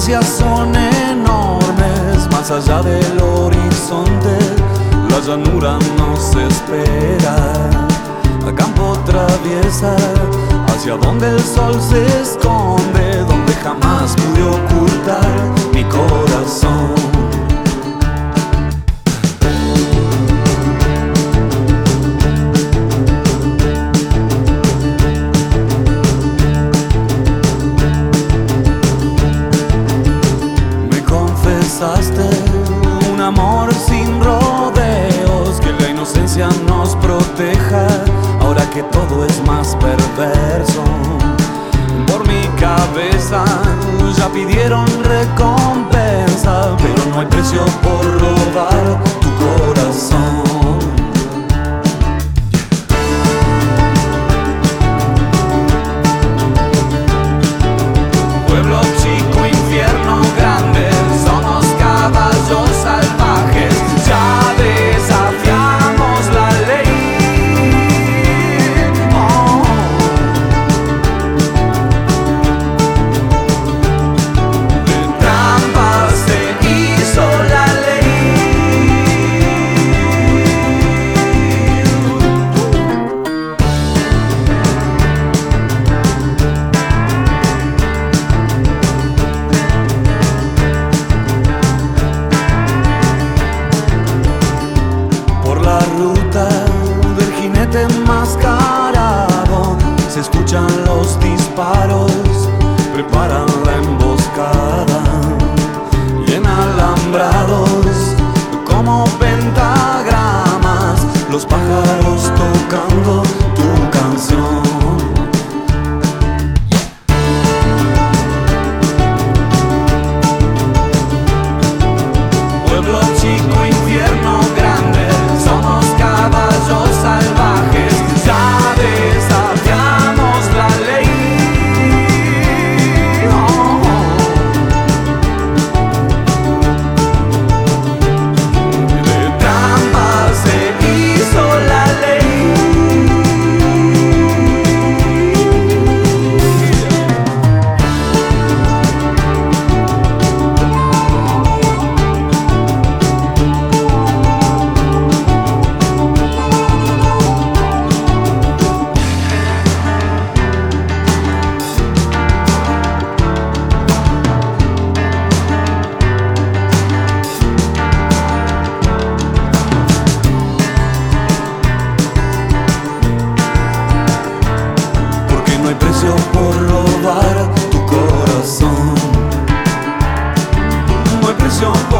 son enormes, más allá del horizonte, la llanura nos espera. A campo traviesa, hacia donde el sol se esconde, donde jamás pude ocultar un amor sin rodeos, que la inocencia nos proteja, ahora que todo es más perverso. Por mi cabeza ya pidieron recompensa, pero no hay precio por robar tu corazón. preparan la emboscada. Y enalambrados como pentagramas los pájaros tocando no hay precio por robar tu corazón. No hay precio por